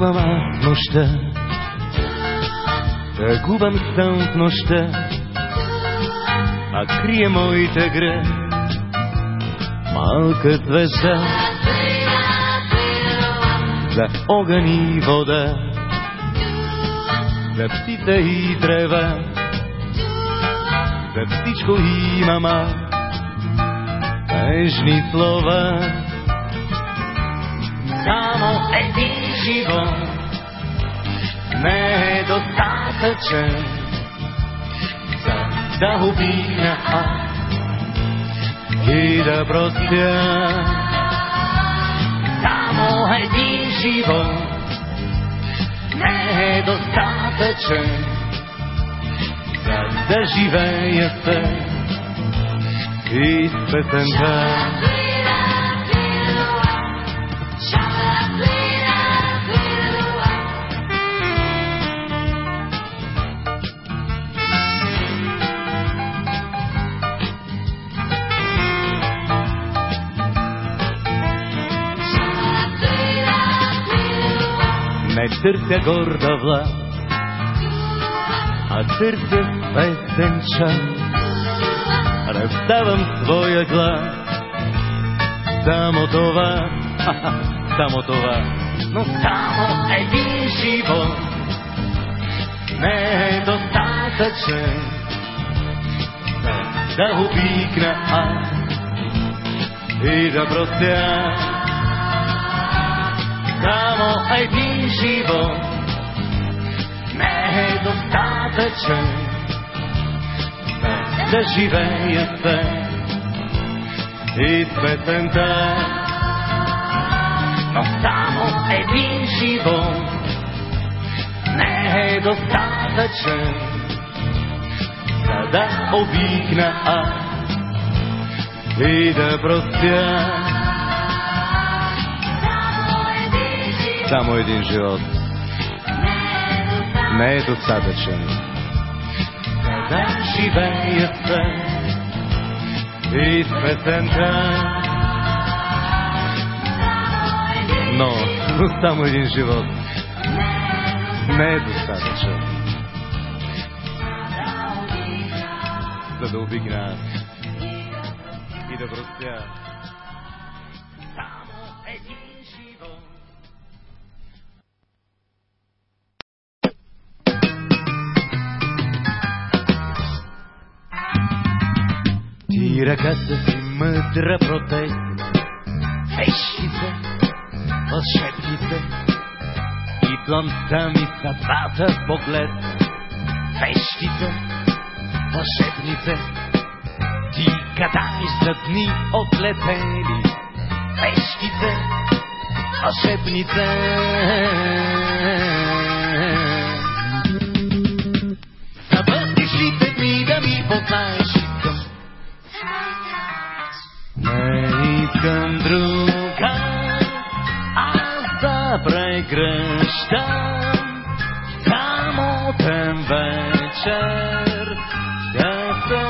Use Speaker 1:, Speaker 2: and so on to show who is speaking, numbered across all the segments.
Speaker 1: Пътувам аз нощта, тъгувам сън в нощта, а крие моите гръб. Малка звезда. За огън и вода, за птица и трева, за всичко имама нежни слова. Само един живот не е достатъчен за да обина и да простя. Само един живот не е достатъчен за да живея се и с песента. Търся горда власт, а търся песен час. Раздавам своя глас, само това, само това, но само един живот не е достатъчен да обикна аз и да простя. Само един живот не е достатъчен да живея се и с песента. Но само един живот не е достатъчен за да обикна аз и да простя. Само един живот не е достатъчен да живея се и с песента. Но, само един живот не е достатъчен за да обигна и да простя. Ръката си мъдра протестна, вещите, вълшебните, и длънта ми съдбата поглед, вещите, вълшебните, ти гадаеш за дни отлетели, вещите, вълшебните. Искам друга, аз да прегръщам самотен вечер, да се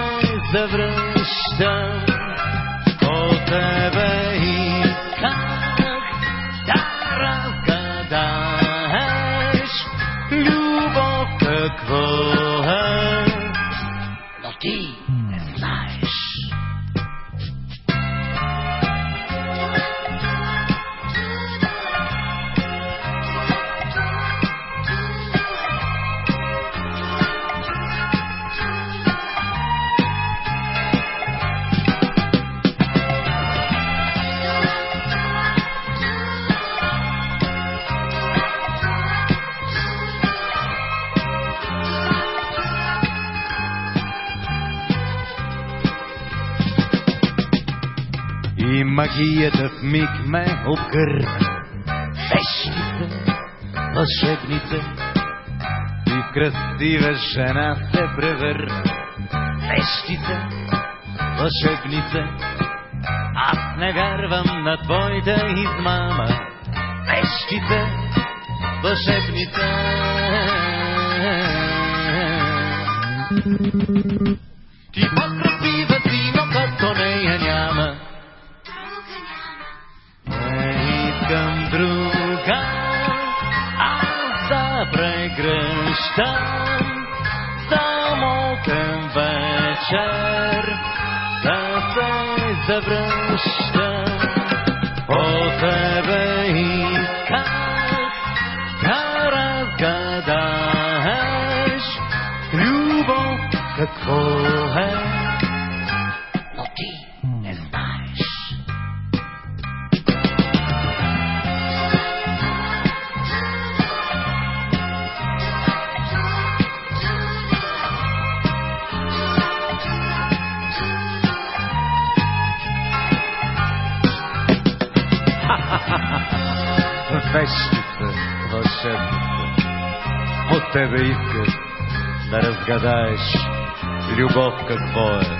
Speaker 1: завръщам по тебе И магията в миг ме обгърна. Вещите, вълшебните, и в красива жена се превърна. Вещите, вълшебните, аз не вярвам на твоята измама. Вещите, вълшебните. Ти по-красива там, самотен вечер, да се завръща. По тебе исках да разгадаеш любов какво Вещица, вълшебница, от тебе исках да разгадаеш любов какво е.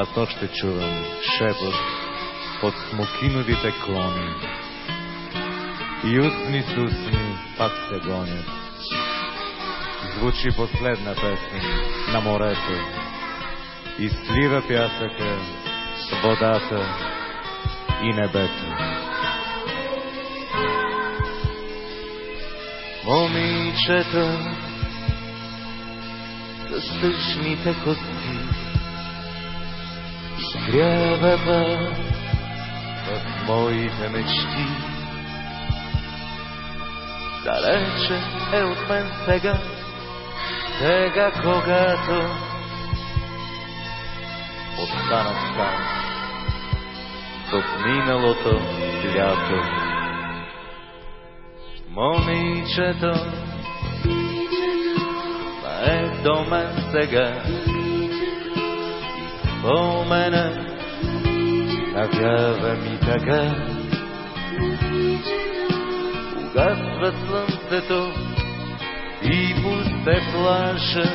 Speaker 1: Аз още чувам шепот под смокиновите клони. И устни с устни пак се гонят. Звучи последна песен на морето. И слива пясъка, водата и небето. Момичета с тъжните коси изгрявава в моите мечти. Далече е от мен сега, сега когато останах сам в миналото лято. Момичето е до мен сега, спомена навява ми така. Угасва слънцето и пусте плаша.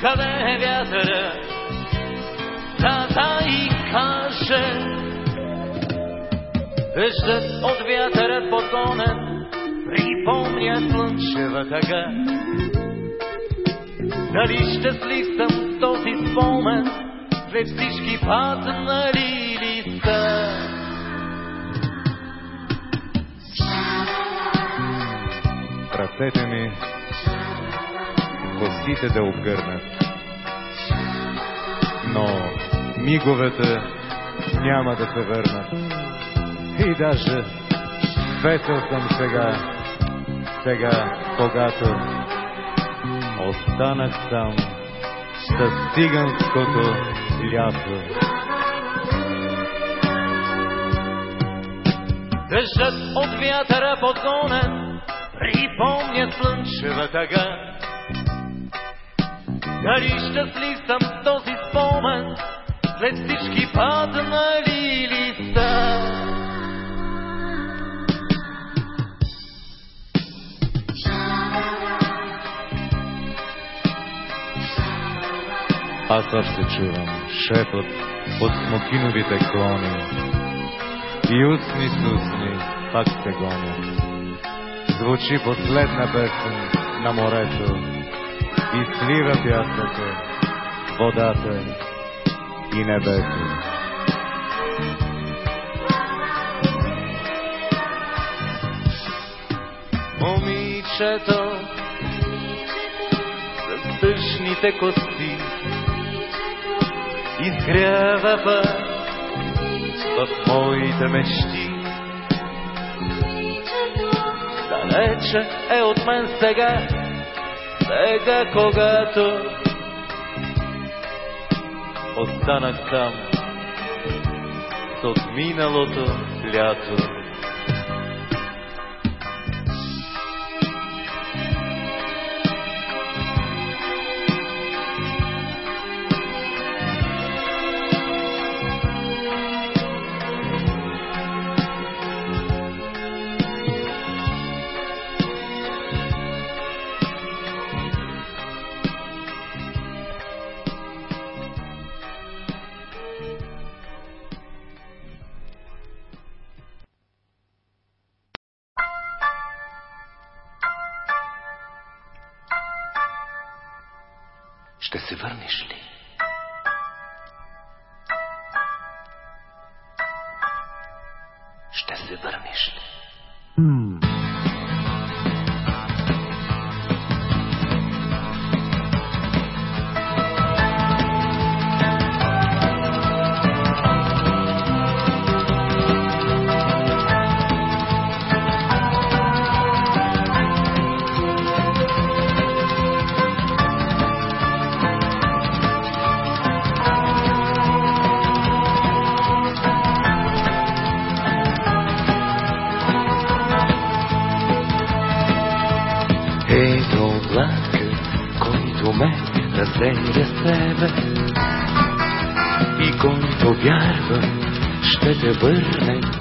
Speaker 1: Къде е вятъра? Да и каже. Дъждът от вятъра потонен припомня слънчева тъга. Дали щастлив съм спомен, след всички паднали листа. Ръцете ми, косите да обгърнат, но миговете няма да се върнат. И даже весел съм сега, сега, когато останах сам с циганското лято. Дъждът от вятъра подгонен припомня слънчева тъга. Дали щастлив съм с този спомен след всички паднали листа. Аз още чувам шепот от смокиновите клони и устни с устни пак се гонят. Звучи последна песен на морето и слива пясъка, водата и небето. Момичето с тъжните кости изгрява в моите мечти. Далече е от мен сега, сега когато останах там с отминалото лято.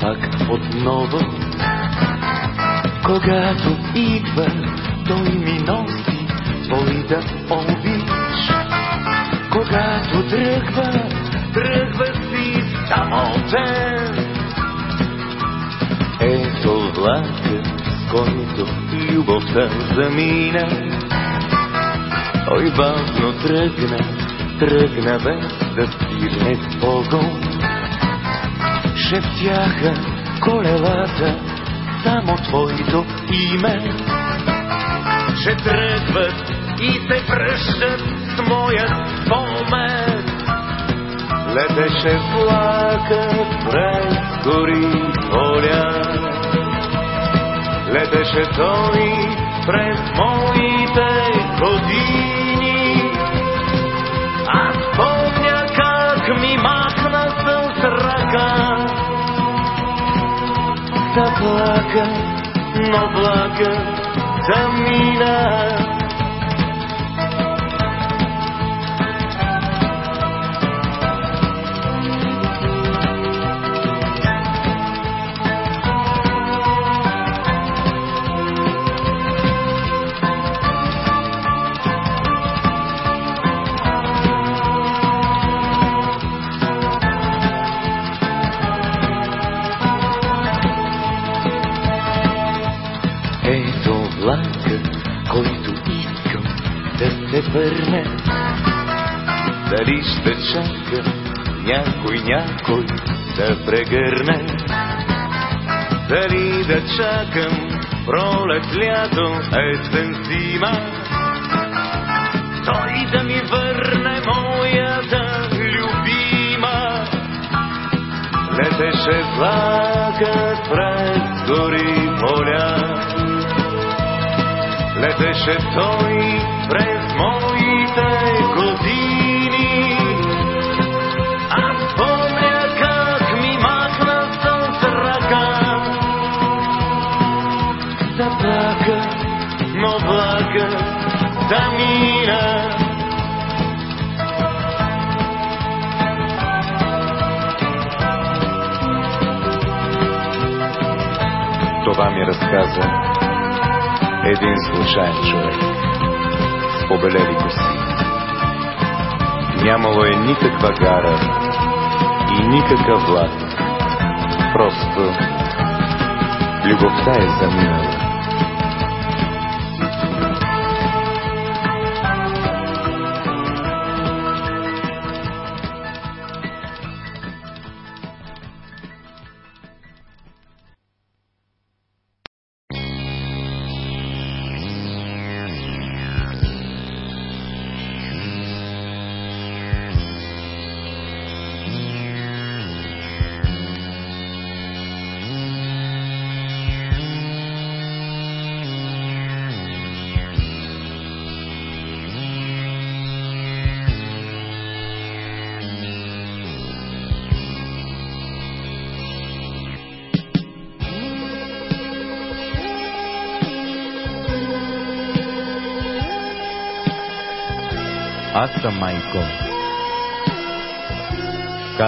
Speaker 1: Пак отново. Когато идва, той ми носи твоята обич. Когато тръгва, тръгва си самотен. Ето влакът, с който любовта замина. Ой, бавно тръгна, тръгна без да стигне с. Шептяха колелата, само твоето име. Ще тръгват и се връщат с моя спомен. Летеше влакът през гори поля. Летеше той през моите години. Аз помня как ми махна с ръка. Заплака, но влака замина. Ето да прегърне? Дали да чакам пролет, лято, есен, зима? Той да ми върне моята любима. Летеше влакът през гори поля. Летеше той мина. Това ми разказа един случайен човек с побелели коси. Нямало е никаква гара и никакъв влак. Просто любовта е заминала.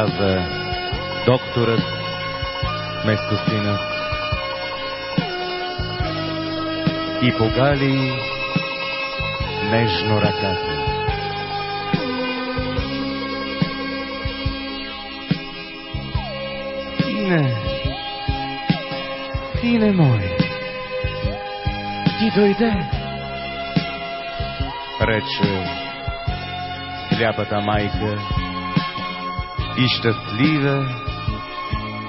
Speaker 1: Каза докторът вместо сина. И погали нежно ръката. Сине, сине мой, ти дойде, рече сляпата майка и щастлива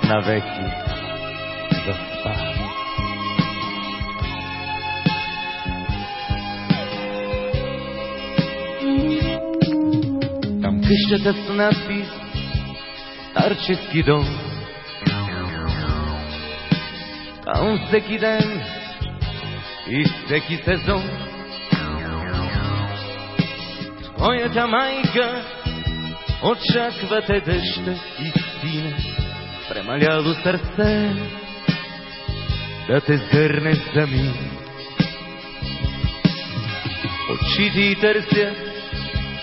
Speaker 1: навеки заспа. Там къщата с надпис Старчески дом Там всеки ден и всеки сезон Твоята майка очаква те дъща и сина Премаляло сърце да те зърне за миг. Очите и търсят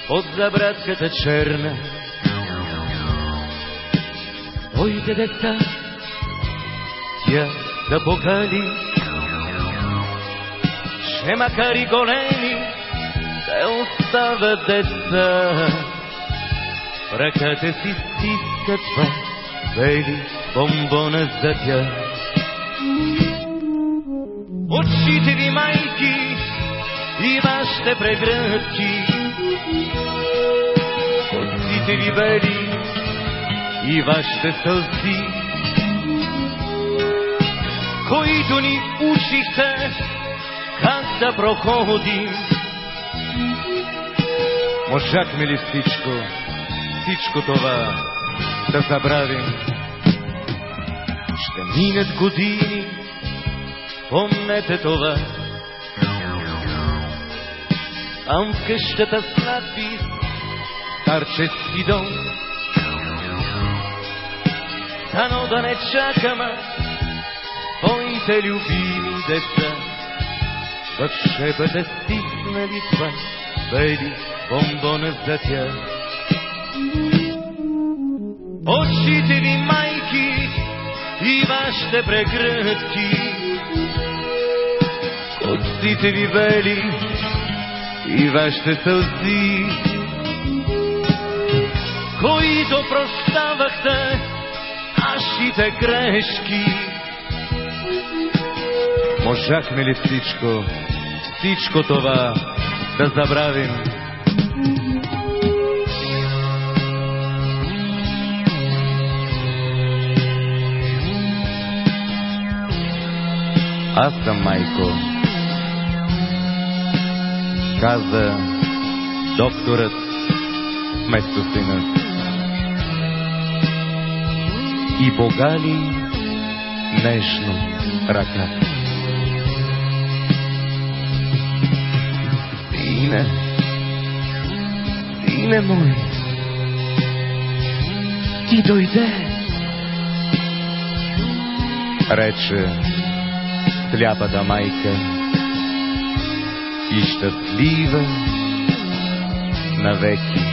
Speaker 1: от забратката черна. Твоите деца тя да покали че макар и големи те остават деца ръката си стискат бели бомбона за тях Очите ви майки и вашите прегръдки. Косите ви бели и вашите сълзи които ни учихте как да проходим. Можахме ли всичко, всичко това да забравим? Ще минат години, помнете това. Там в къщата с надпис Старчески дом. Дано да не чакаме твоите любими деца в стиснали това бели бомбона за тях. Очите ви майки и вашите прегръдки, косите ви бели и вашите сълзи, които прощавахте нашите грешки. Можахме ли всичко, всичко това да забравим? Съм майко, каза докторът вместо сина. И погали нежно ръката. Сине, сине мой, ти дойде, рече сляпата майка. И щастлива навеки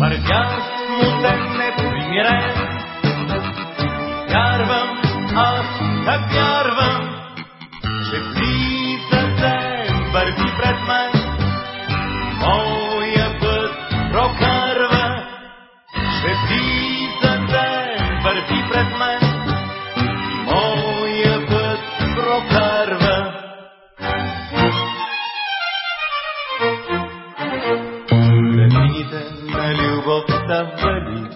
Speaker 2: Вървях смутен, непримирен, вярвам аз да вярвам. света вдали.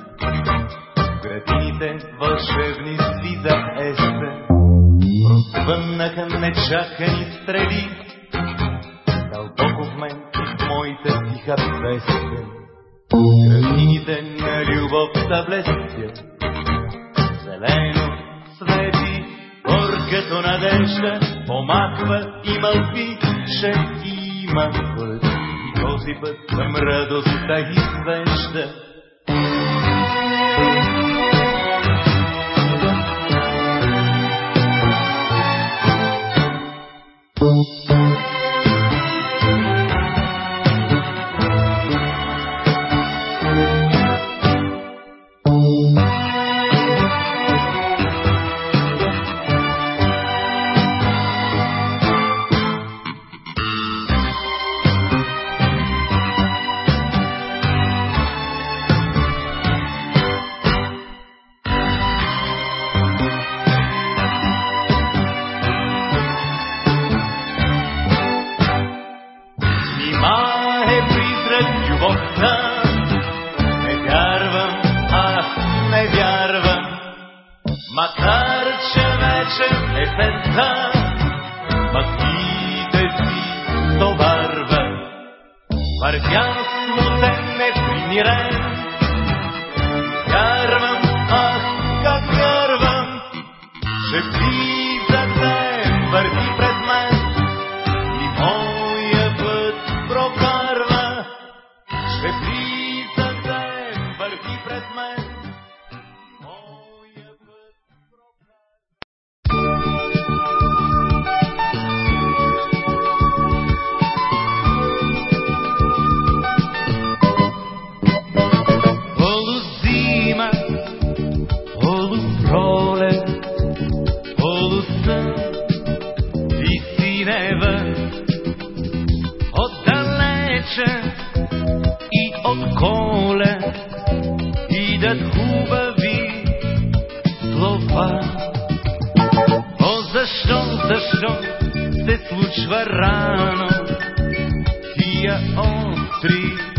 Speaker 2: Градините вълшебни си за есен, просвъннаха нечакани стрели. Дълбоко в мен в моите тиха песен. Градините на любовта блестят, зелено свети, горкато надежда помахва и мълпи, ще има кой. Този път към радостта извежда.
Speaker 1: пролет, полусън и синева. Отдалече и от коле идат хубави слова. О, защо, защо се случва рано тия отри?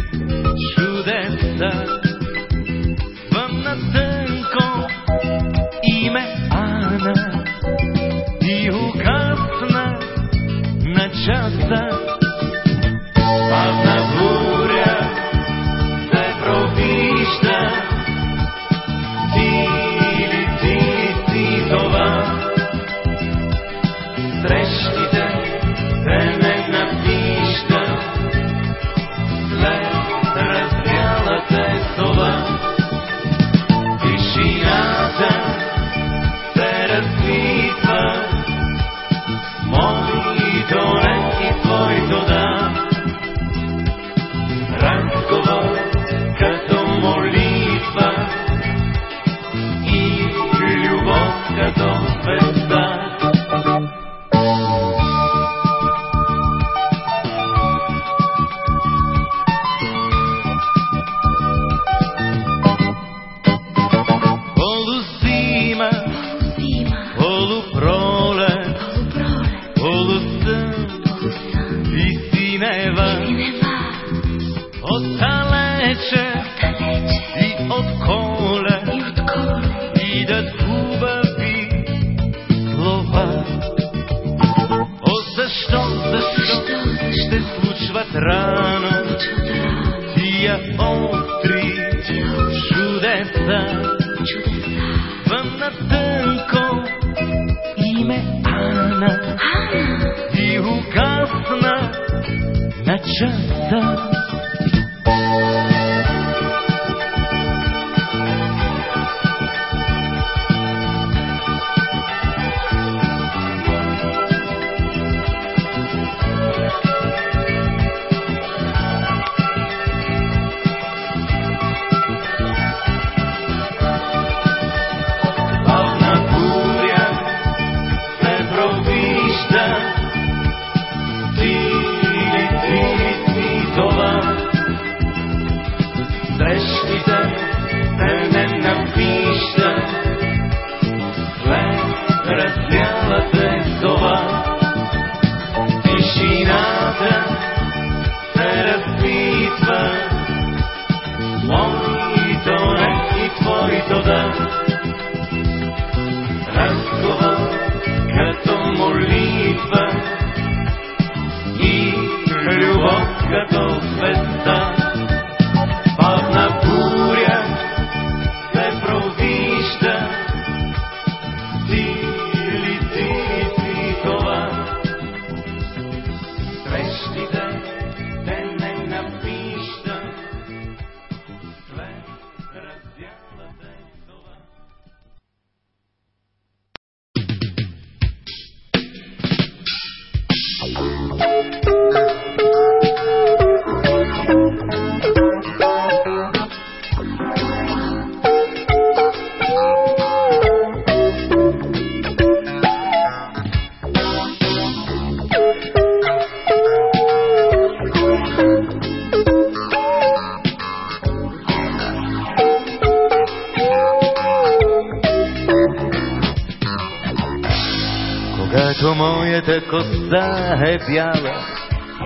Speaker 1: Бяла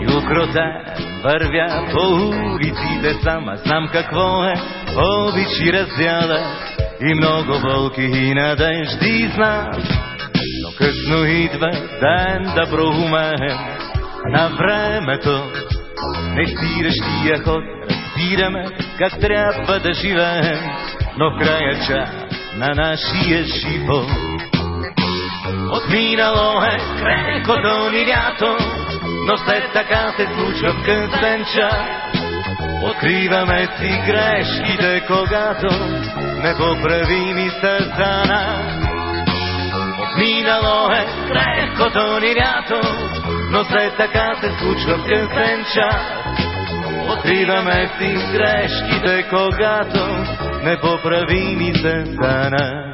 Speaker 1: и укротен вървя по улиците сама, знам какво е обич и раздяла и много болки и надежди знам. Но късно идва ден да проумеем на времето. Не спиращия ход, разбираме как трябва да живеем, но в края час на нашия живот Отминало е крехкото ни лято, но след така се случва в късен час. Откриваме си грешките, когато непоправими са за нас. Отминало е крехкото ни лято, но след така се случва в късен час. Откриваме си грешките, когато непоправими са за нас.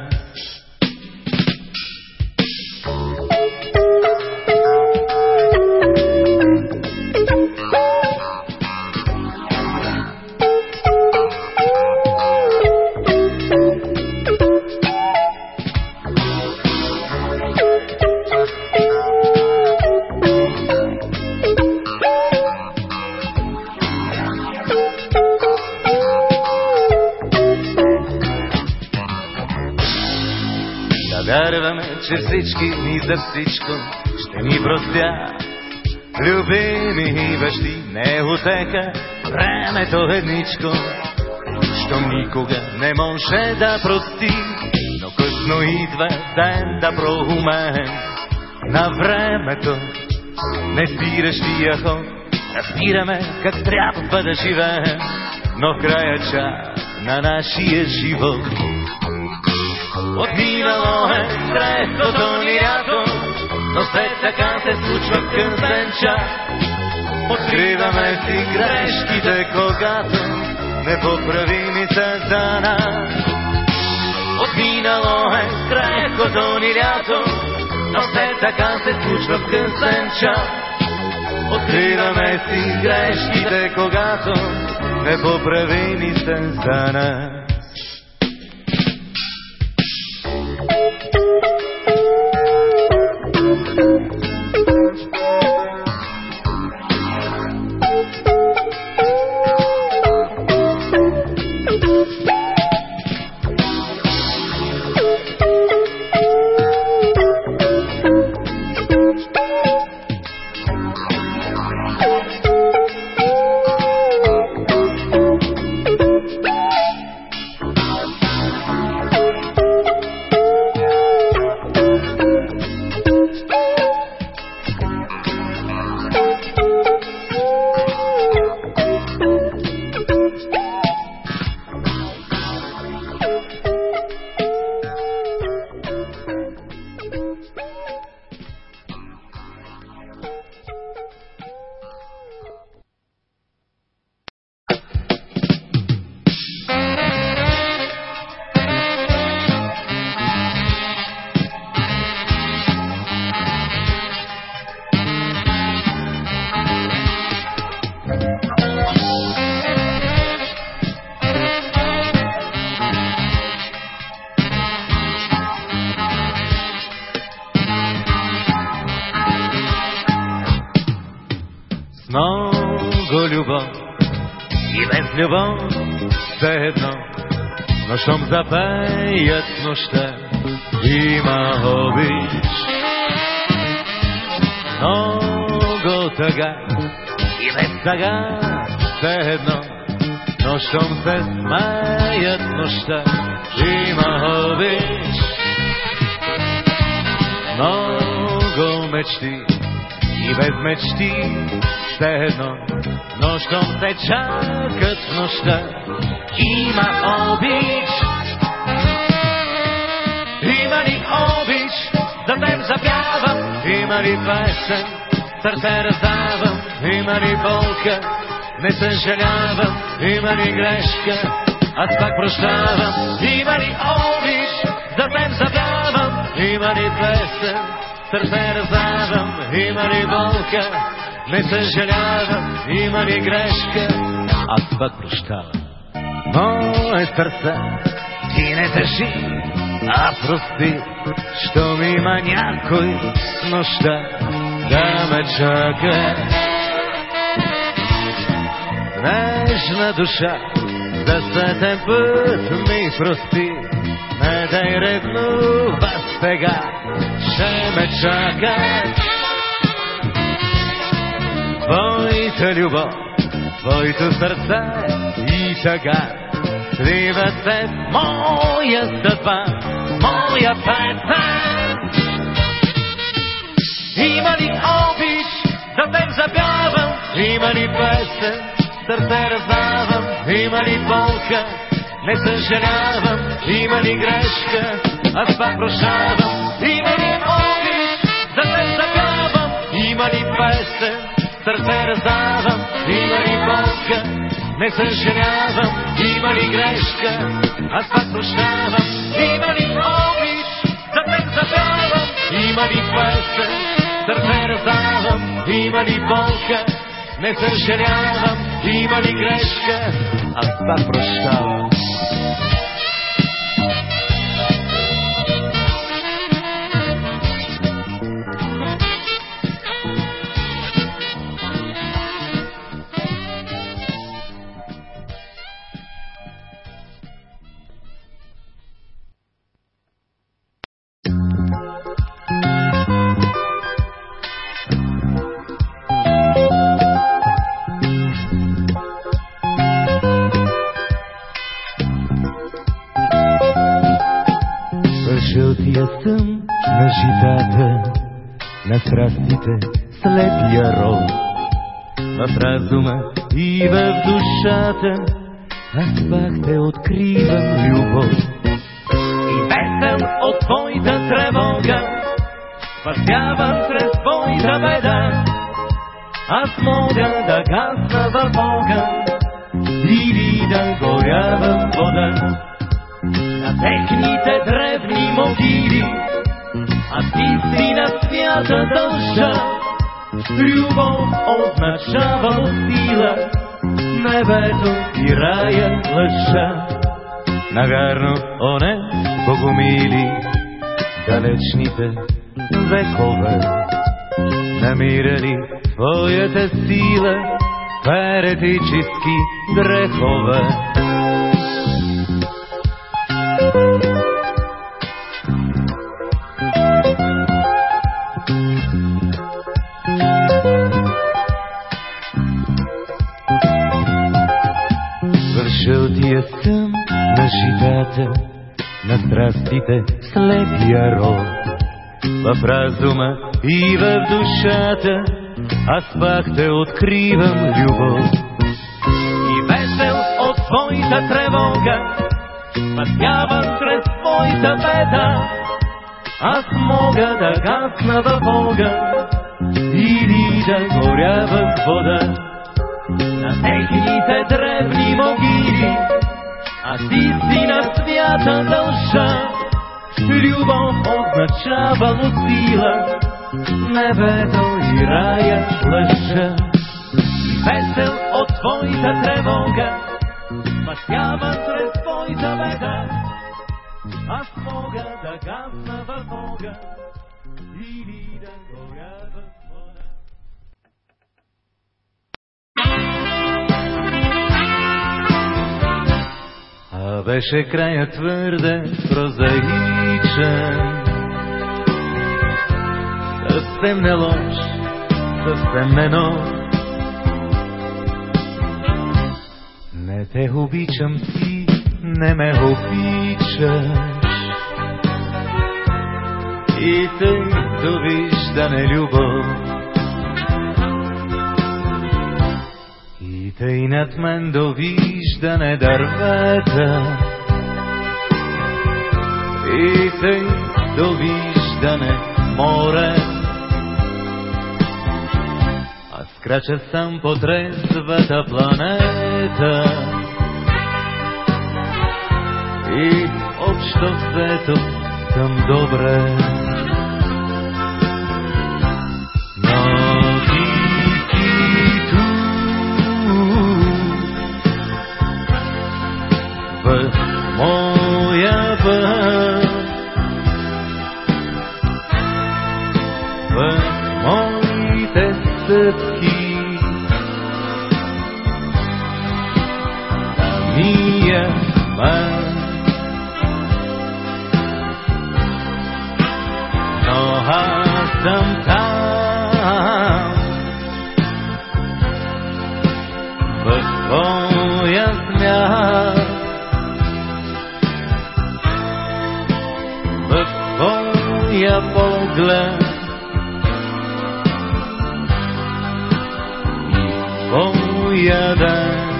Speaker 1: Всички ни за всичко ще ни простят. Любими и бащи не отека времето едничко, щом никога не може да прости, но късно идва ден да проумеем на времето. Не спиращия ход, разбираме как трябва да живеем, но в края час на нашия живот Отминало е крехкото ни лято, но след така се случва късен час. Откриваме си грешките, когато непоправими са за нас. Отминало е крехкото ни лято, но след така се случва късен час. Откриваме си грешките, когато непоправими са за нас. Едно. Но щом запеят нощта, има обич. Много тъга И без тъга все едно, но щом се смеят нощта, има обич. Много мечти и без мечти все едно, но щом се чакат нощта, има обич. Има ли обич, да теб запявам, има ли песен, сърце раздавам, има ли болка, не съжалявам, има ли грешка, аз пак прощавам, има ли обич, за теб запявам, има ли песен, сърце раздавам, има ли болка, не съжалявам, има ли грешка, аз пак прощавам. Мое сърце ти не държи, а прости, що ми има някой нощта да ме чака. Нежна душа, за светен път ми прости, не дай ревнува сега, ще ме чака. Твоята любов, твоето сърце и тъга, сливат се моя съдба, моя песен. Има ли обич, да теб запявам, има ли песен, сърце раздавам, има ли болка, не съжалявам, има ли грешка, аз пак прощавам, има ли обич, да теб запявам, има ли песен, сърце раздавам, има ли болка, не съжалявам, има ли грешка, аз пак прощавам, има ли обич, да теб запявам, има ли песен, сърце раздавам, има ли болка, не съжалявам, има ли грешка, аз пак прощавам. Страстите слепия рол. В разума и в душата, аз пак те откривам любов. И весел от твоята тревога, спасявам сред твоята беда. Аз мога да гасна във Бога или да горя в вода на техните древни могили, а ти си на свята дължа. Любов означава сила, небето и рая лъжа. Навярно, оне, богомили, далечните векове, намирали твоята сила в еретически грехове. В страстите слепия рол. В разума и в душата, аз пак те откривам любов. И весел от твоята тревога, спасявам сред твоята беда. Аз мога да гасна във Бога или да горя в вода на техните древни могили, а си на свята дължа. Любов означава сила, небето и рая лъжа. Весел от твоята тревога, спасява сред твоята беда. Аз мога да гасна във Бога или да горя в Беше края твърде прозаичен. Съвсем не лош, съвсем не нов. Не те обичам ти, не ме обичаш. И тъй довиждане любов. Над мен довиждане дървета. И тъй довиждане море. Аз крача сам по трезвата планета. И общо взето съм добре. В моя път, в моите стъпки. Самия мен но аз съм поглед и твоя ден.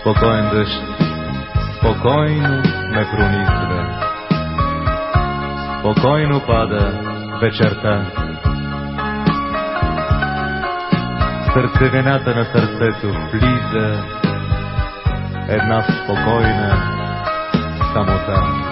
Speaker 1: Спокоен дъжд, спокойно ме пронизва. Спокойно пада вечерта. Сърцевината на сърцето влиза една спокойна самота.